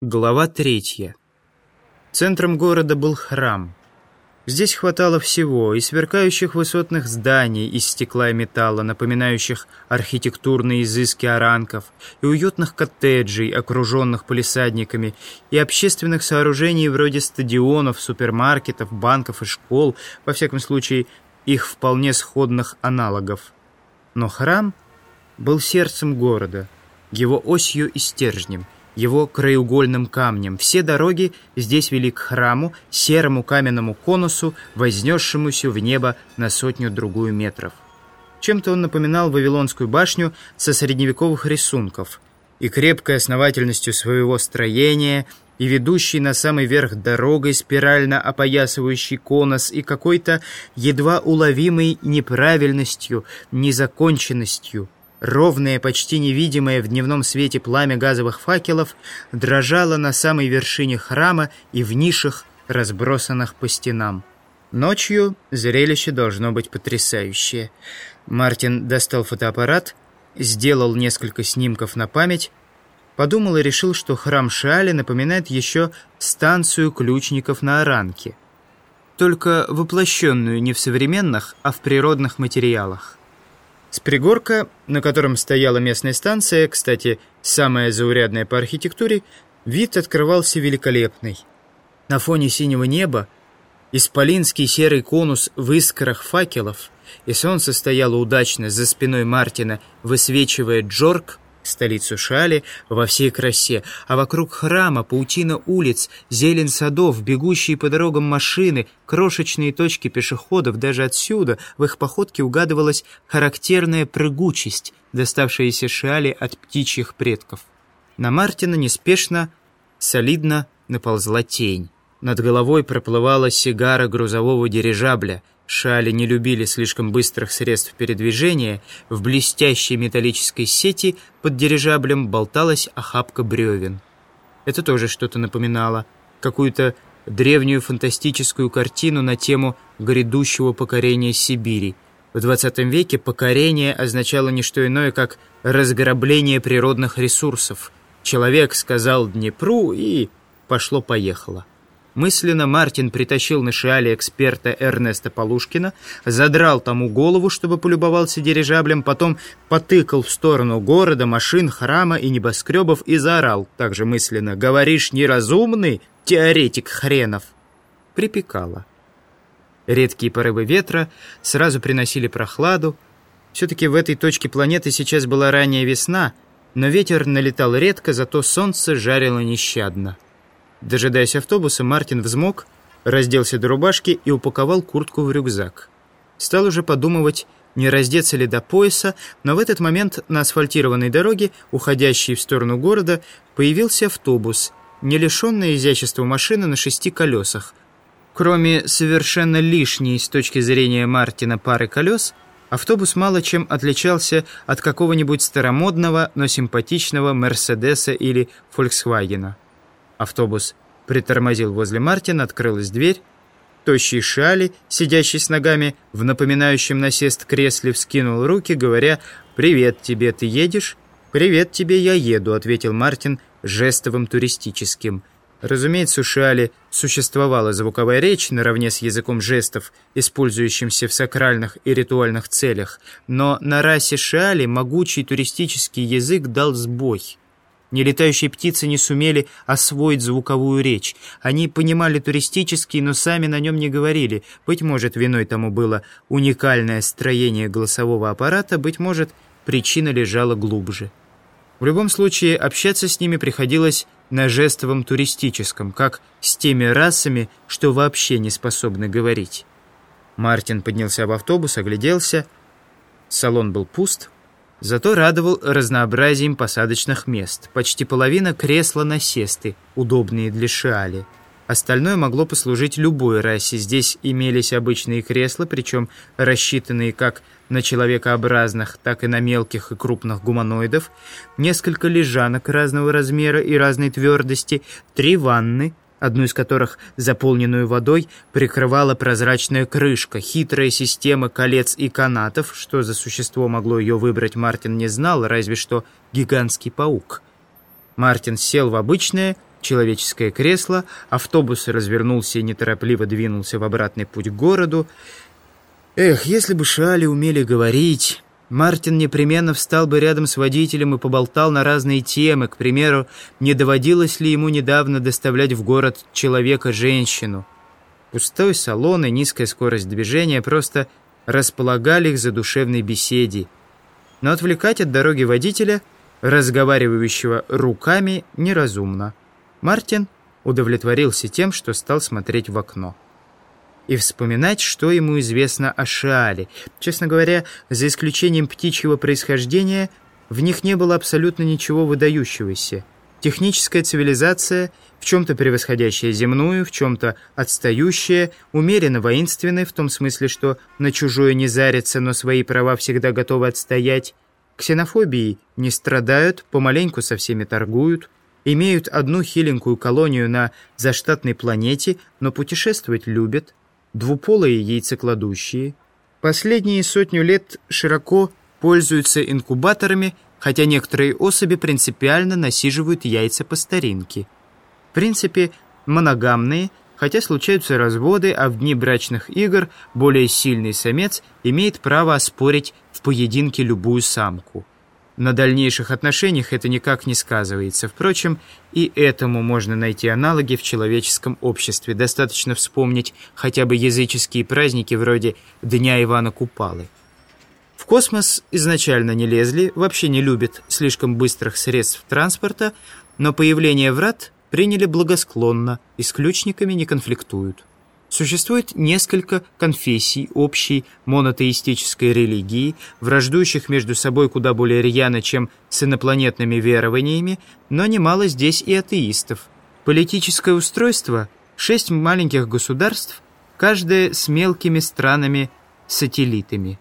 Глава третья. Центром города был храм. Здесь хватало всего, и сверкающих высотных зданий из стекла и металла, напоминающих архитектурные изыски оранков, и уютных коттеджей, окруженных полисадниками, и общественных сооружений вроде стадионов, супермаркетов, банков и школ, во всяком случае, их вполне сходных аналогов. Но храм был сердцем города, его осью и стержнем – его краеугольным камнем. Все дороги здесь вели к храму, серому каменному конусу, вознесшемуся в небо на сотню-другую метров. Чем-то он напоминал Вавилонскую башню со средневековых рисунков. И крепкой основательностью своего строения, и ведущий на самый верх дорогой, спирально опоясывающий конус, и какой-то едва уловимой неправильностью, незаконченностью – Ровное, почти невидимое в дневном свете пламя газовых факелов дрожало на самой вершине храма и в нишах, разбросанных по стенам. Ночью зрелище должно быть потрясающее. Мартин достал фотоаппарат, сделал несколько снимков на память, подумал и решил, что храм Шаали напоминает еще станцию ключников на Аранке, только воплощенную не в современных, а в природных материалах. С пригорка, на котором стояла местная станция, кстати, самая заурядная по архитектуре, вид открывался великолепный. На фоне синего неба исполинский серый конус в искрах факелов, и солнце стояло удачно за спиной Мартина, высвечивая Джорк столицу Шали, во всей красе, а вокруг храма паутина улиц, зелень садов, бегущие по дорогам машины, крошечные точки пешеходов, даже отсюда в их походке угадывалась характерная прыгучесть, доставшаяся Шали от птичьих предков. На Мартина неспешно, солидно наползла тень. Над головой проплывала сигара грузового дирижабля — Шали не любили слишком быстрых средств передвижения, в блестящей металлической сети под дирижаблем болталась охапка бревен. Это тоже что-то напоминало, какую-то древнюю фантастическую картину на тему грядущего покорения Сибири. В 20 веке покорение означало не что иное, как разграбление природных ресурсов. Человек сказал Днепру и пошло-поехало. Мысленно Мартин притащил на шиале эксперта Эрнеста Полушкина, задрал тому голову, чтобы полюбовался дирижаблем, потом потыкал в сторону города, машин, храма и небоскребов и заорал, также мысленно, «Говоришь, неразумный, теоретик хренов!» Припекало. Редкие порывы ветра сразу приносили прохладу. Все-таки в этой точке планеты сейчас была ранняя весна, но ветер налетал редко, зато солнце жарило нещадно. Дожидаясь автобуса, Мартин взмок, разделся до рубашки и упаковал куртку в рюкзак. Стал уже подумывать, не раздеться ли до пояса, но в этот момент на асфальтированной дороге, уходящей в сторону города, появился автобус, не лишенная изящества машины на шести колесах. Кроме совершенно лишней с точки зрения Мартина пары колес, автобус мало чем отличался от какого-нибудь старомодного, но симпатичного Мерседеса или Фольксвагена. Автобус притормозил возле Мартина, открылась дверь. Тощий Шали, сидящий с ногами в напоминающем насест кресле, вскинул руки, говоря «Привет тебе, ты едешь?» «Привет тебе, я еду», — ответил Мартин жестовым туристическим. Разумеется, у Шиали существовала звуковая речь наравне с языком жестов, использующимся в сакральных и ритуальных целях, но на расе Шиали могучий туристический язык дал сбой. Нелетающие птицы не сумели освоить звуковую речь. Они понимали туристический, но сами на нем не говорили. Быть может, виной тому было уникальное строение голосового аппарата, быть может, причина лежала глубже. В любом случае, общаться с ними приходилось на жестовом туристическом, как с теми расами, что вообще не способны говорить. Мартин поднялся в автобус, огляделся. Салон был пуст, Зато радовал разнообразием посадочных мест. Почти половина кресла-насесты, удобные для шиали. Остальное могло послужить любой расе. Здесь имелись обычные кресла, причем рассчитанные как на человекообразных, так и на мелких и крупных гуманоидов, несколько лежанок разного размера и разной твердости, три ванны — одну из которых, заполненную водой, прикрывала прозрачная крышка, хитрая система колец и канатов, что за существо могло ее выбрать, Мартин не знал, разве что гигантский паук. Мартин сел в обычное, человеческое кресло, автобус развернулся и неторопливо двинулся в обратный путь к городу. Эх, если бы Шали умели говорить... Мартин непременно встал бы рядом с водителем и поболтал на разные темы. К примеру, не доводилось ли ему недавно доставлять в город человека-женщину. Пустой салон и низкая скорость движения просто располагали их за душевной беседе. Но отвлекать от дороги водителя, разговаривающего руками, неразумно. Мартин удовлетворился тем, что стал смотреть в окно и вспоминать, что ему известно о Шаале. Честно говоря, за исключением птичьего происхождения, в них не было абсолютно ничего выдающегося. Техническая цивилизация, в чем-то превосходящая земную, в чем-то отстающая, умеренно воинственная, в том смысле, что на чужое не зарятся, но свои права всегда готовы отстоять. Ксенофобией не страдают, помаленьку со всеми торгуют, имеют одну хиленькую колонию на заштатной планете, но путешествовать любят, двуполые яйцекладущие. Последние сотню лет широко пользуются инкубаторами, хотя некоторые особи принципиально насиживают яйца по старинке. В принципе, моногамные, хотя случаются разводы, а в дни брачных игр более сильный самец имеет право оспорить в поединке любую самку – на дальнейших отношениях это никак не сказывается. Впрочем, и этому можно найти аналоги в человеческом обществе. Достаточно вспомнить хотя бы языческие праздники вроде Дня Ивана Купалы. В космос изначально не лезли, вообще не любят слишком быстрых средств транспорта, но появление врат приняли благосклонно и с ключниками не конфликтуют. Существует несколько конфессий общей монотеистической религии, враждующих между собой куда более рьяно, чем с инопланетными верованиями, но немало здесь и атеистов. Политическое устройство – шесть маленьких государств, каждое с мелкими странами-сателлитами.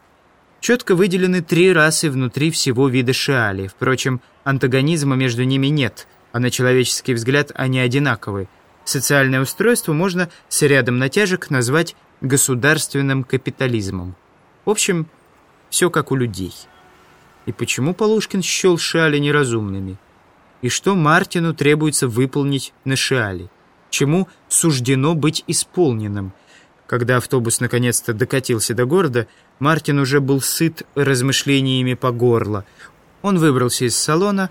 Четко выделены три расы внутри всего вида шиали. Впрочем, антагонизма между ними нет, а на человеческий взгляд они одинаковы – Социальное устройство можно с рядом натяжек назвать государственным капитализмом. В общем, все как у людей. И почему Полушкин счел Шиали неразумными? И что Мартину требуется выполнить на Шиале? Чему суждено быть исполненным? Когда автобус наконец-то докатился до города, Мартин уже был сыт размышлениями по горло. Он выбрался из салона,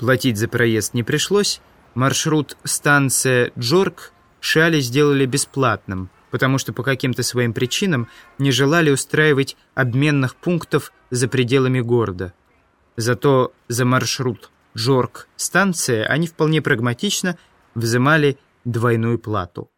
платить за проезд не пришлось, Маршрут станция Джорк Шали сделали бесплатным, потому что по каким-то своим причинам не желали устраивать обменных пунктов за пределами города. Зато за маршрут Джорк станция они вполне прагматично взимали двойную плату.